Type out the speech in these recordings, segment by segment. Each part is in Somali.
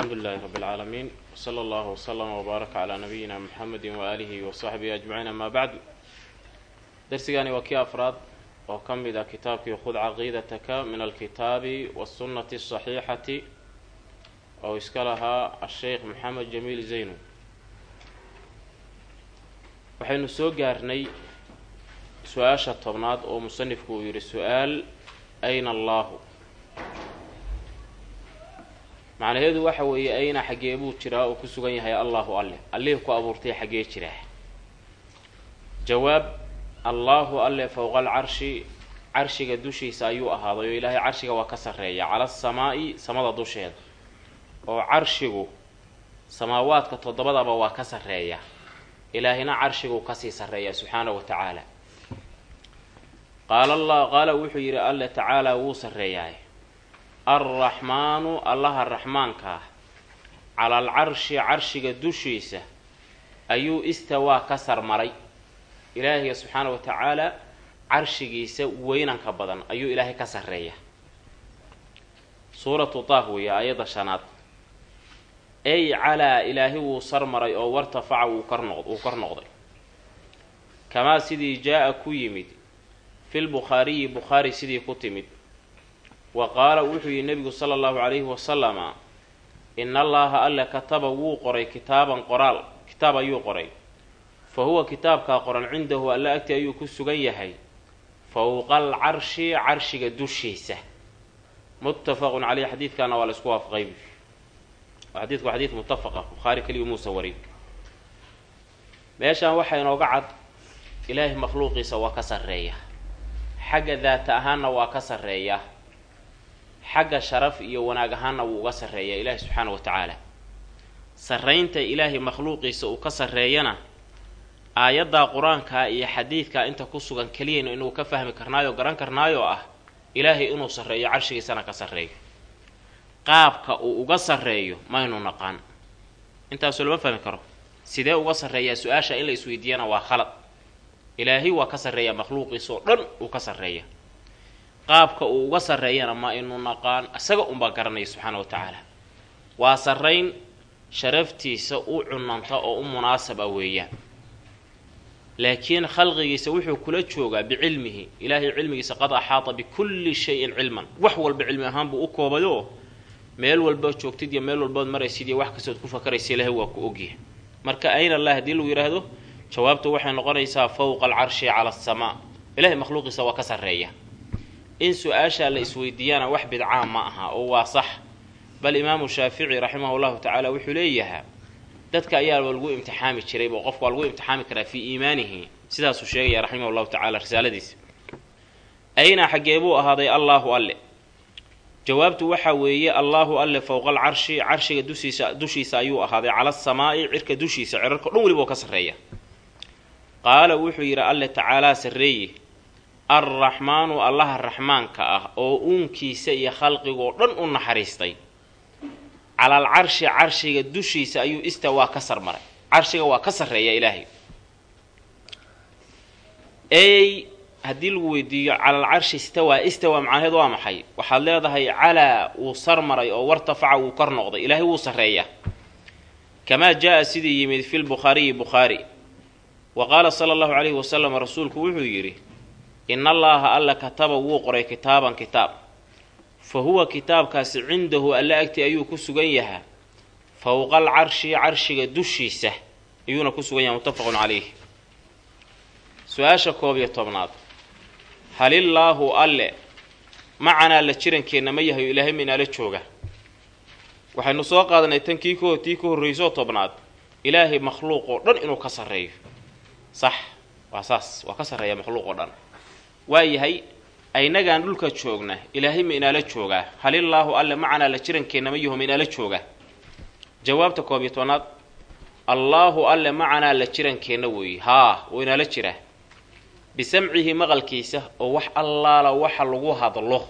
alxamdu lilahi rabi اlcaalamiin wsala allahu wslama wbaaraka calaa nabiyina muxamedi waaalihi wasaxbihi ajmaciin amaa bacdu darsigani waa kii afraad oo ka mid ah kitaabkii khud caqiidataka min alkitaabi wasunnati asaxiixati oo iska lahaa asheykh maxamed jamiil zaynu waxaynu soo gaarnay su'aasha tobnaad oo musanifku uu yidhi su'aal ayna allaahu macnaheedu waxa weeye ayna xaggee buu jiraa oo ku sugan yahay allahu alle. Allihii ku abuurtay xaggee jiraa. Jawaab allaahu alle fowqa alcarshi carshiga dushiisa ayuu ahaaday oo ilaahay carshiga waa ka sarreeya cala asamaa'i samada dusheeda oo carshigu samaawaadka toddobadaba waa ka sarreeya. Ilaahina carshiguu ka sii sarreeya subxaanahu wa tacaala. Qaala allah qaala wuxuu yidhi alle tacaalaa wuu sarreeyaay alraxmaanu allaha raxmaanka ah cala alcarshi carshiga dushiisa ayuu istawaa ka sarmaray. Ilaahiga subxaana wa tacaala carshigiisa weynanka badan ayuu ilaahay ka sarreeya. Suuratu taaf weeye aayadda shanaad. Ey calaa ilaahi wuu sarmaray oo wartafaca wuu kor noq wuu kor noqday. Kamaa sidii jaa-a ku yimid fi lbukhaariyi bukhaari sidii ku timid wa qaala wuxuu yihi nebigu sala allahu calayhi wasalama ina allaha alle kataba wuu qoray kitaaban qoraal. Kitaab ayuu qoray. Fa huwa kitaabkaa qoran cindahu alle agti ayuu ku sugan yahay. Fowqa alcarshi carshiga dushiisa. Muttafaqun caleyh xadiidkaana waa la isku waafaqay. Xadiidku waa xadiid muttafaqa bukhaari keliya muusa warin meeshaan waxaa inooga cad ilaahay makhluuqiisa waa ka sarreeya. Xagga daata ahaanna waa ka sarreeya xagga sharaf iyo wanaag ahaanna wuu uga sarreeyaa ilaahi subxaana wa tacaala. Sarraynta ilaahay makhluuqiisa uu ka sarreeyana aayaddaa qur'aankaa iyo xadiidkaa inta ku sugan keliyayna inuu ka fahmi karnaayo garan karnaayoo ah ilaahay inuu sarreeyo carshigiisana ka sarreeyo. Qaabka uu uga sarreeyo maynu naqaan. Intaasoo lama fahmi karo. Sidee uga sarreeyaa su'aasha in la isweydiiyana waa khalad. Ilaahay waa ka sarreeyaa makhluuqiisa oo dhan uu ka sarreeya qaabka uu uga sarreeyana ma aynu naqaan isaga unbaa garanaya subxaana wa tacaala. Waa sarrayn sharaftiisa u cunanta oo u munaasaba weeyaan. Laakiin khalqigiisa wuxuu kula joogaa bicilmihi. Ilaahay cilmigiisa qad axaata bikulli shayin cilman. Wax walba cilmi ahaan buu u koobayoo meel walba joogtid iyo meel walbood maraysid iyo wax kastood ku fakaraysa ilaahay waa ku ogyahay marka ayna allah haddii lagu yidhaahdo jawaabtu waxay noqonaysaa fowqa alcarshi cala asamaa ilahay makhluuqiisa waa ka sarreeya in su'aashaa la isweydiiyaana wax bidcaa ma aha oo waa sax. Bal imaamu shaafici raximahu llahu tacaala wuxuu leeyahaa dadka ayaa lagu imtixaami jirayba qofku waa lagu imtixaami karaa fii iimaanihi sidaasuu sheegaya raximah llahu tacala risaaladiisa. Ayna xaggee buu ahaaday allaahu alle. Jawaabtu waxaa weeye allaahu alle fowqa alcarshi carshiga dushiisa dushiisa ayuu ahaaday cala asamaa'i cirka dushiisa cirarka dhan weliba oo ka sarreeya. Qaala wuxuu yidhi alle tacaalaa sarreeye alraxmaanu allaha raxmaanka ah oo uunkiisa iyo khalqigoo dhan u naxariistay. Cala alcarshi carshiga dushiisa ayuu istawaa ka sarmaray. Carshiga waa ka sarreeya ilaahay. Ey haddii lagu weydiiyo cala alcarshi istawaa istawaa macnaheed waa maxay? Waxaad leedahay calaa wuu sarmaray oo wartafaca wuu kor noqday. Ilaahay wuu sarreeya kamaa jaa-a sidii yimid fi lbukhaariyi bukhaari wa qaala sala allahu calayhi wasalam rasuulku wuxuu yidhi ina allaaha alla kataba wuu qoray kitaaban kitaab fa huwa kitaabkaasi cindahu alle agti ayuu ku sugan yahaa fowqa alcarshi carshiga dushiisa ayuuna ku sugan yahay muttafaqun calayh su'aasha koob iyo tobnaad halillaahu alle macanaa la jirankeenna ma yahayo ilaahay minaala jooga waxaynu soo qaadanay tan kii ko tii ka horraysoo tobnaad ilaahay makhluuq oo dhan inuu ka sarreeyo sax waa saas waa ka sarreeya makhluuq oo dhan waayahay aynagaan dhulka joogna ilaahay ma inaala joogaa halillaahu alle macanaa la jirankeenna ma yaho ma inaala joogaa jawaabta koob iyo tobnaad allaahu alle macanaa la jirankeenna weeye haa wuu inaala jiraa. Bisamcihi maqalkiisa oo wax allaala waxa lagu hadlo.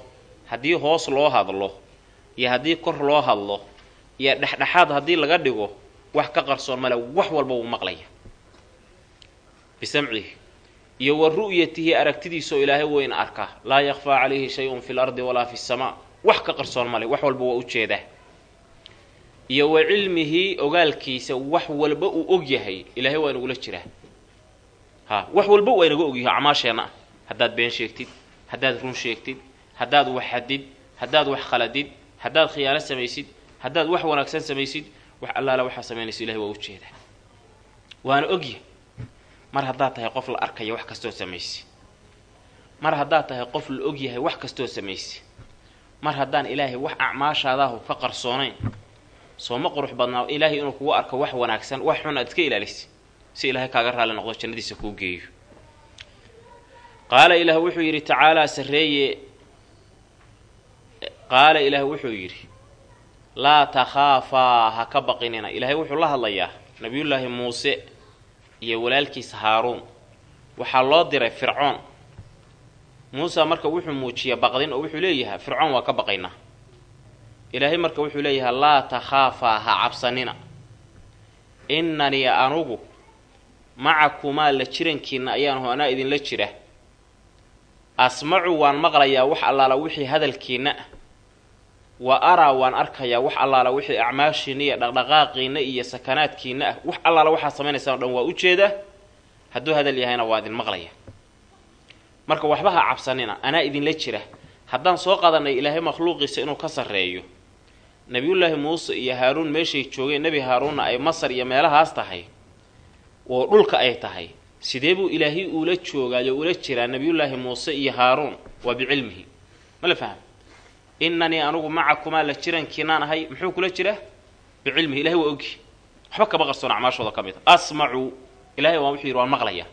Haddii hoos loo hadlo iyo haddii kor loo hadlo iyo dhexdhexaad haddii laga dhigo wax ka qarsoon male wax walba wuu maqlaya. Bisamcihi iyo wa ru'yatihi aragtidiisaoo ilaahay weyn arka. Laa yakfaa calayhi shay-un fi lardi walaa fi samaa. Wax ka qarsoon male wax walba waa u jeedaa iyo wa cilmihi ogaalkiisa wax walba uu og yahay ilaahay waa inagula jiraa ha wax walba waa inaga ogyahay acmaasheenna ah haddaad been sheegtid haddaad run sheegtid haddaad wax xadid haddaad wax khaladid haddaad khiyaano samaysid haddaad wax wanaagsan samaysid wax allaala waxaa samaynaysa ilahay waa u jeedaa waana ogyahay mar haddaad tahay qof la arkaya wax kastoo samaysi. Mar haddaad tahay qof la og yahay wax kastoo samaysi. Mar haddaan ilaahay wax acmaashaadaahu ka qarsoonayn sooma qurux badnaa ilaahay inuu kugu arko wax wanaagsan wax xun aad iska ilaalisi si ilaahay kaaga raali noqdo jannadiisa kuu geeyo. Qaala ilaah wuxuu yidhi tacaalaa sarreeye. Qaala ilaah wuxuu yidhi laa takhaafaa ha ka baqinina. Ilaahay wuxuu la hadlayaa nabiyullaahi muuse iyo walaalkiisa haaruun. Waxaa loo diray fircoon. Muuse marka wuxuu muujiya baqdin oo wuxuu leeyahay fircoon waa ka baqaynaa ilaahay marka wuxuu leeyahay laa takhaafaa ha cabsanina. Innanii anugu macakumaa la jirankiinna ayaanhu anaa idinla jira asmacu waan maqlayaa wax allaala wixii hadalkiinna wa araa waan arkayaa wax allaala wixii acmaashiinna iyo dhaqdhaqaaqiinna iyo sakanaadkiinna ah. Wax allaala waxaad samaynaysaan o dhan waa u jeedaa hadduu hadal yahayna waa idin maqlaya. Marka waxba ha cabsanina anaa idinla jira. Haddaan soo qadanay ilaahay makhluuqiisa inuu ka sarreeyo. Nebiyullaahi muuse iyo haaruun meeshay joogeen nebi haaruunna ay masar iyo meelahaas tahay. Oo dhulka ay tahay. Sidee buu ilaahay uula joogaayo ula jiraa nebiyullaahi muuse iyo haaruun? Waa bicilmihi. Ma la faham innanii anugu macakumaa la jirankiinaan ahay muxuu kula jiraa bicilmihi ilahay waa ogi. Waxba kama qarsoon acmaashooda ka mid a asmacuu ilahay waa wuxuu yidhi waan maqlayaa.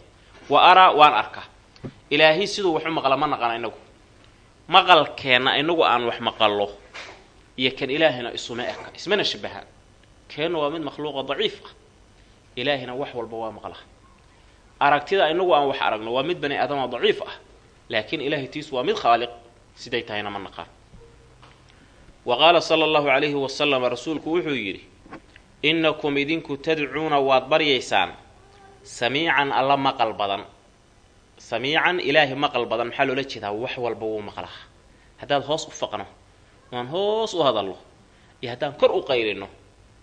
Wa araa waan arka ilaahay siduu wax u maqla ma naqana inagu. Maqalkeenna inagu aan wax maqallo. Iyo kan ilaahina isuma eka ismana shabaha keenna waa mid makhluuqa daciif ah. Ilaahina wax walba waa maqla. Aragtida inagu aan wax aragno waa mid bani aadama daciif ah. Laakiin ilaahay tiisu waa mid khaaliq. Siday tahayna ma naqaan wa qaala sala allahu calayhi wasalam rasuulku wuxuu yidhi innakum idinku tadcuuna waad baryaysaan samiican alla maqal badan samiican ilaahi maqal badan maxaa loola jeedaa wax walba wuu maqlaa haddaad hoos u faqno oan hoos u hadalno iyo haddaan kor u qaylino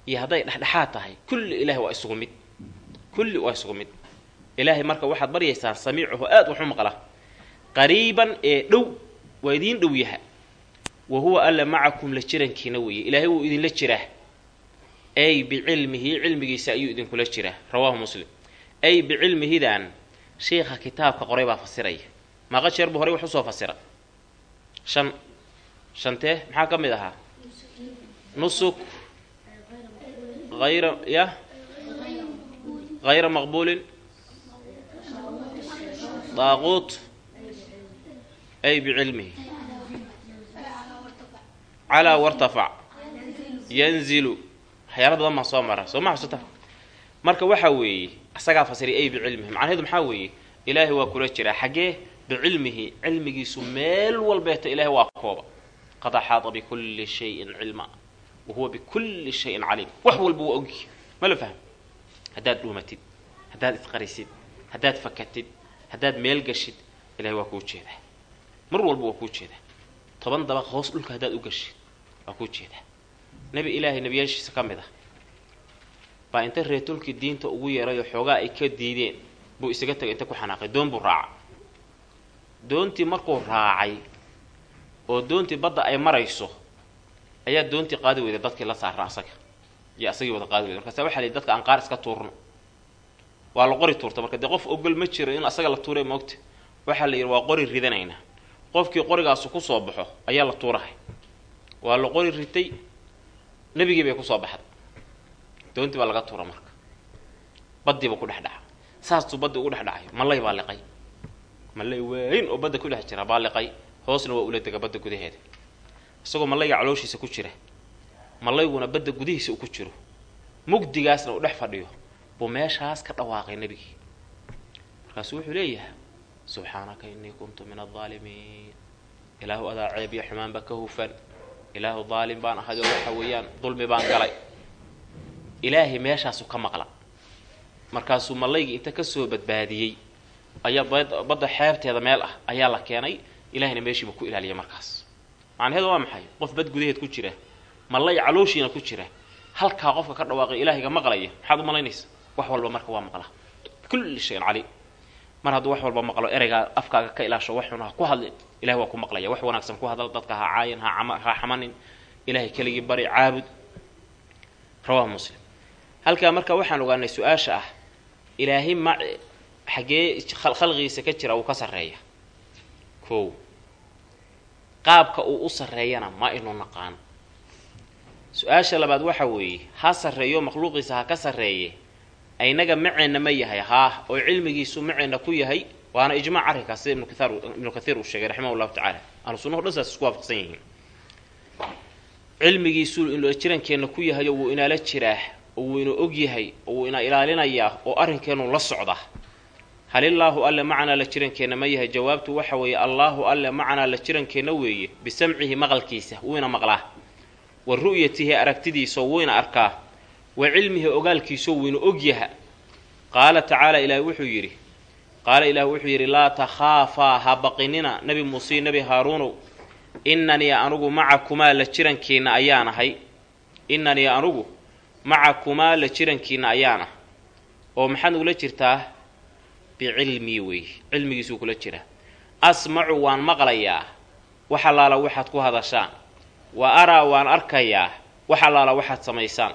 iyo hadday dhexdhexaad tahay kulli ilahi waa isugu mid kulli waa isugu mid ilaahay marka waxaad baryaysaan samiicuhu aad wax u maqla qariiban ee dhow waa idiin dhow yaha wa huwa alla macakum la jirankiina weeye. Ilaahay wuu idinla jiraa. Ay bicilmihi cilmigiisa ayuu idinkula jiraa. Rawaahu muslim. Ay bicilmihidan sheikha kitaabka qoray baa fasiraya. Maaqa jeer buu horay wax u soo fasira shan shantee maxaa ka mid ahaa? Nusuk. Hayra ya? Hayra maqbuulin. Daaquut. Ay bicilmihi calaa wartafac yanzilu waxyaala badan baan soo mara soo ma xasuuta marka waxaa weeye asagaa fasiray ay bicilmihi macnaheedu maxaa weeye ilaahay waa kula jiraa xaggee bicilmihi cilmigiisu meel walbeeta ilahay waa kooba qad axaada bikulli shayin cilma wa huwa bikulli shayin caliim wax walba waa ogi ma la fahm haddaad dhuumatid haddaad isqarisid haddaad fakatid haddaad meel gashid ilahay waa kuu jeedaa mar walba waa kuu jeedaa toban dabaq hoos dhulka haddaad u gashid waa kuu jeedaa. Nebi ilaahay nebiyaashiisa ka mid ah. Baa inta reetulkii diinta ugu yeerayoo xoogaa ay ka diideen buu isaga tegay inta ku xanaaqay doon buu raaca doontii markuu raacay oo doontii badda ay marayso ayaa doontii qaadi weyday dadkii la saarna asaga iyo asagii wada qaadi weyday. Markaasa la yidhi dadka aan qaar iska tuurno. Waa la qori tuurta marka dee qof ogol ma jiro in asaga la tuuray moogta waxaa la yidhi waa qori ridanaynaa. Qofkii qorigaasu ku soo baxo ayaa la tuurahay waa la qori ritay. Nebigii bay ku soo baxday. Doontii baa laga tuura marka. Baddiiba ku dhex dhaca saastuu baddi ugu dhex dhacay. Mallay baa liqay. Mallay waayn oo badda ku dhex jira baa liqay. Hoosna waa ula dega badda gudaheeda. Isagoo mallayga calooshiisa ku jira. Mallayguna badda gudihiisa u ku jiro. Mugdigaasna uu dhex fadhiyo. Buu meeshaas ka dhawaaqay nebigii. Markaasuu wuxuu leeyahay subxaanaka innii kuntu min aldaalimiin ilaahu adaa ceeb iyo xumaanba ka hufan ilaahu daalim baan ahay oo waxa weeyaan dulmi baan galay. Ilaahay meeshaasu ka maqla. Markaasuu mallaygii inta ka soo badbaadiyey ayaa badda xeebteeda meel ah ayaa la keenay ilahayna meeshiiba ku ilaaliyay markaas. Macnaheedu waa maxay? Qof bad gudaheed ku jira mallay calooshiina ku jira halkaa qofka ka dhawaaqay ilaahiga maqlaya maxaad u malaynaysa wax walba marka waa maqlaa bikulli shayin caliim mar hadduu wax walba maqlo ereygaa afkaaga ka ilaasho wax xun ha ku hadlin ilahi waa ku maqlaya. Wax wanaagsan ku hadal dadka ha caayan ha xamanin. Ilahay keligii bari caabud. Rawahu muslim. Halkaa marka waxaan ogaanay su'aasha ah ilaahay ma xaggee khalqigiisa ka jira uu ka sarreeya kow. Qaabka uu u sarreeyana ma inu naqaan. Su'aasha labaad waxa weeye ha sarreeyo makhluuqiisa ha ka sarreeye aynaga maceenna ma yahay. Haah oo cilmigiisu maceenna ku yahay waana ijmac arrinkaas sida ibnu kathiir uu sheegay raximah llahu tacaala. Ahlu sunnahu dhan saas isku waafaqsan yihiin. Cilmigiisuu inu jirankeenna ku yahay oo wuu inaala jiraa oo wuu ina og yahay oo wuu ina ilaalinayaa oo arrinkeenu la socda. Halillaahu alle macanaa la jirankeenna ma yahay. Jawaabtu waxa weeye allaahu alle macanaa la jirankeenna weeye bisamcihi maqalkiisa wuuna maqlaa. Wa ru'yatihi aragtidiisao wuyna arkaa. Wa cilmihi ogaalkiisoo wuyna ogyaha qaala tacaala ilaahi wuxuu yidhi qaala ilaahi wuxuu yidhi laa takhaafaa ha baqinina nebi muuse nebi haaruunow innanii anugu macakumaa la jirankiinna ayaan ahay. Innanii anugu macakumaa la jirankiinna ayaan ah. Oo maxaad ugula jirtaa? Bicilmii weeye cilmigiisuu kula jira. Asmacu waan maqlayaa wax allaala waxaad ku hadashaan. Wa araa waan arkayaa wax allaala waxaad samaysaan.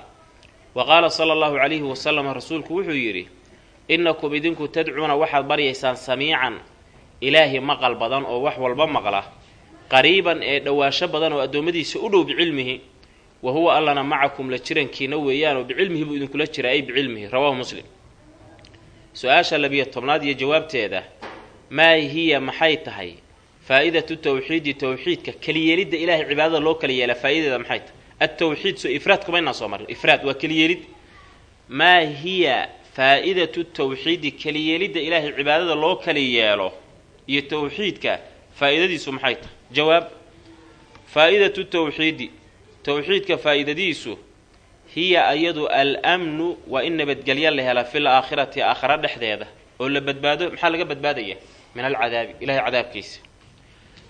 Wa qaala sala allahu calayhi wasalam rasuulku wuxuu yidhi innakum idinku tadcuuna waxaad baryaysaan samiican. Ilaahi maqal badan oo wax walba maqla. Qariiban ee dhowaasho badan oo addoommadiisa u dhow bicilmihi. Wa huwa allana macakum la jirankiina weeyaanoo bicilmihi buu idinkula jira ay bicilmihi. Rawaahu muslim. Su'aasha labiyo tobnaad iyo jawaabteeda. Maa hiya maxay tahay? Faa-idatu tawxiidi tawxiidka keliyeelidda ilaahay cibaadada loo kala yeelaa faa-idadeeda maxay tahay? Altawxiid so ifraad kumaynaan soo marin. Ifraad waa keliyeelid. Maa hiya faa-idatu tawxiidi keliyeelidda ilaahay cibaadada loo kala yeelo iyo tawxiidka faa-idadiisu maxay tahay? Jawaab faa-idatu tawxiidi. Tawxiidka faa-idadiisu hiya ayadu almnu waa in nabadgelyo la hela fil aakhirati aakhira dhexdeeda oo la badbaado maxaa laga badbaadaya? Min alcadaabi ilahay cadaabkiisa.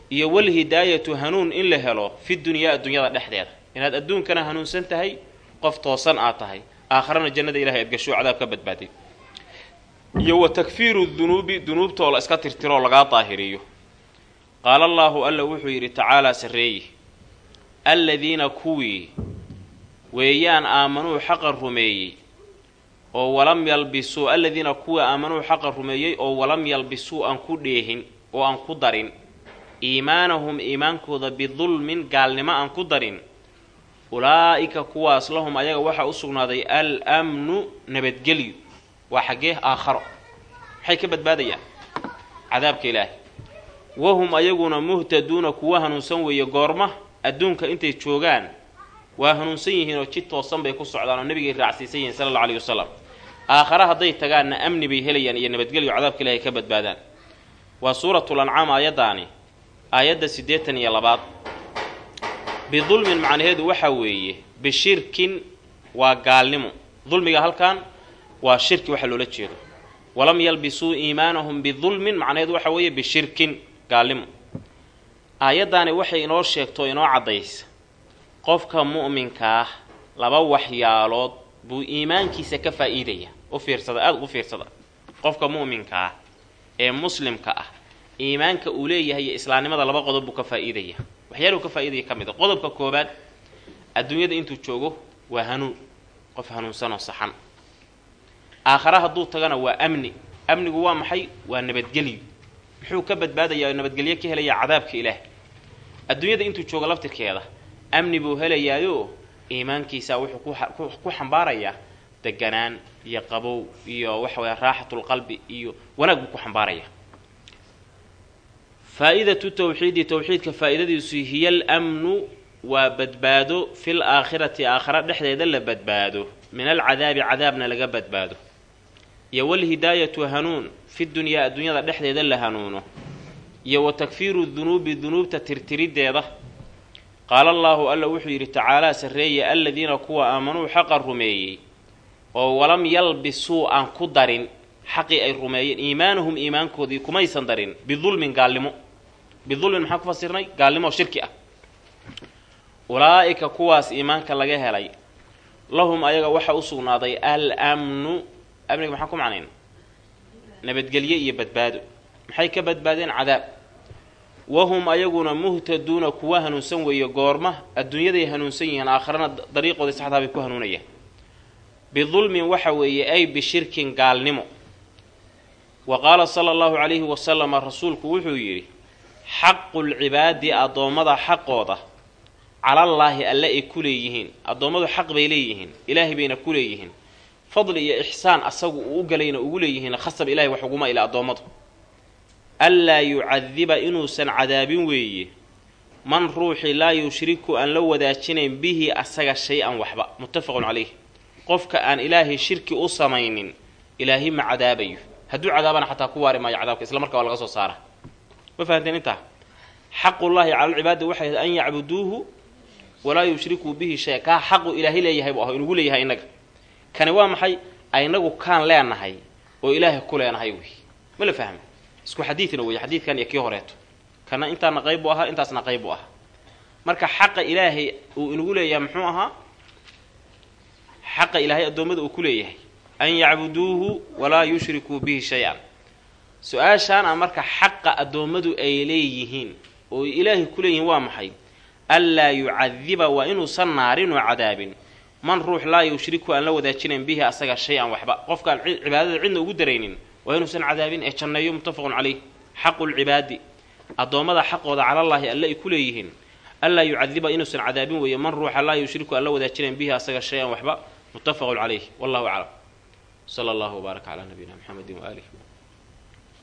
Iyo walhidaayatu hanuun in la helo fi dunyaa adduunyada dhexdeeda. Inaad adduunkana hanuunsan tahay qof toosan aad tahay aakharana jannada ilahay aad gasho cadaab ka badbaaday iyo wa takfiiru dunuubi dunuubtoo la iska tirtiroo lagaa daahiriyo. Qaala allaahu alla wuxuu yidhi tacaalaa sarreeye alladiina kuwii weeyaan aamanuu xaqa rumeeyey oo walam yalbisuu alladiina kuwii aamanuu xaqa rumeeyey oo walam yalbisuu aan ku dheehin oo aan ku darin iimaanahum iimaankooda bidulmin gaalnimo aan ku darin ulaa'ika kuwaas lahum ayaga waxaa u sugnaaday al amnu nabadgelyu waa xaggee aakharo. Maxay ka badbaadayaan cadaabka ilaahay. Wahum ayaguna muhtaduuna kuwa hanuunsan weeye goorma adduunka intay joogaan waa hanuunsan yihiin oo jid toosan bay ku socdaan oo nebigay raacsiisan yihiin sala alla alayhi wasalam aakhare hadday tagaanna amni bay helayaan iyo nabadgelyo cadaabka ilahay ka badbaadaan. Waa suuratul ancaam aayaddaani aayadda siddeetan iyo labaad bidulmin macnaheedu waxaa weeye bishirkin waa gaalnimo. Dulmiga halkan waa shirki waxa loola jeedo. Walam yalbisuu iimaanahum bidulmin macnaheedu waxa weeye bishirkin gaalnimo. Aayaddaani waxay inoo sheegto inoo caddaysa qofka mu'minkaah laba waxyaalood buu iimaankiisa ka faa'iidaya u fiirsada aada ugu fiirsada. Qofka mu'minkaah ee muslimka ah iimaanka uu leeyahay iyo islaamnimada laba qodob buu ka faa'iidaya waxyaaluu ka faa'iidaya ka mid a qodobka koobaad adduunyada intuu joogo waa hanuun qof hanuunsanoo saxan. Aakhare hadduu tagana waa amni. Amnigu waa maxay? Waa nabadgelyo. Muxuu ka badbaadayaa nabadgelyo ka helayaa cadaabka ilaah. Adduunyada intuu joogo laftirkeeda amni buu helayaayo iimaankiisa wuxuu ku xambaarayaa deganaan iyo qabow iyo waxa weya raaxatulqalbi iyo wanaag buu ku xambaarayaa faa-idatu tawxiidi tawxiidka faa-idadiisu hiya almnu waa badbaado. Fil aakhirati aakhira dhexdeeda la badbaado. Min alcadaabi cadaabna laga badbaado. Iyo walhidaayatu hanuun fi dunyaa adduunyada dhexdeeda la hanuuno. Iyo wa takfiiru dunuubi dunuubta tirtiriddeeda qaala allaahu alla wuxuu yidhi tacaalaa sarreeye aladiina kuwa aamanuu xaqa rumeeyey. Oo walam yalbisuu aan ku darin xaqii ay rumeeyeen. Iimaanahum iimaankoodii kumaysan darin bidulmin gaalnimo bidulmin maxaan ku fasirnay? Gaalnimo shirki ah. Ulaa'ika kuwaas iimaanka laga helay. Lahum ayaga waxaa u sugnaaday al amnu amniga maxaan ku macnayn? Nabadgelye iyo badbaado. Maxay ka badbaadeen? Cadaab. Wahum ayaguna muhtaduuna kuwa hanuunsan weeye goorma. Adduunyaday hanuunsan yihiin aakharana dariiqooda saxdaa bay ku hanuunayaan bidulmin waxa weeye ay bishirkin gaalnimo. Wa qaala sala allahu calayhi wasalama rasuulku wuxuu yidhi xaqulcibaadi addoommada xaqooda. Calallaahi alle ay ku leeyihiin. Addoommadu xaq bay leeyihiin. Ilaahay bayna ku leeyihiin. Fadli iyo ixsaan asagu uu u galayna ugu leeyihiin khasab ilahay wax uguma ila addoommadu. Anlaa yucadiba inuusan cadaabin weeye. Man ruuxi laa yushriku aan la wadaajinayn bihi asaga shay-an waxba. Muttafaqun calayh. Qofka aan ilaahay shirki u samaynin ilaahay ma cadaabayo. Hadduu cadaabana xataa ku waari maayo cadaabka isla markaa waa laga soo saara ma fahanteen intaa? Xaqullaahi cala alcibaadi waxay an yacbuduuhu walaa yushrikuu bihi shay kaa xaqu leeyahay buu aho leeyahay innaga. Kani waa maxay? Aynagu kaan leenahay oo ilaahay ku leenahay wey. Ma la fahma isku xadiidna wey xadiidkan iyo kii horeeto. Kana intaana qayb buu intaasna qayb buu marka xaqa ilaahay uu inagu leeyahay muxuu ahaa? Xaqa ilaahay addoommada uu ku leeyahay. An yacbuduuhu walaa yushrikuu bihi shay-an su'aashaana marka xaqa addoommadu ay leeyihiin oo ilaahay ku leeyihiin waa maxay? Anlaa yucadiba waa inuusan naarin oo cadaabin. Man ruux laa yushriku aan la wadaajinayn bihi asaga shay-an waxba. Qofkaan cibaadada cidna ugu daraynin waa inuusan cadaabin ee janneeyo muttafaqun caleyh. Xaqu lcibaadi addoommada xaqooda calallaahi alle ay ku leeyihiin. Anlaa yucadiba inuusan cadaabin weeye. Man ruuxa laa yushriku aan la wadaajinayn bihi asaga shay-an waxba. Muttafaqun caleyh. Wallahu aclam. Sala allahu wbaaraka calaa nabiyina mxamedi waaalihi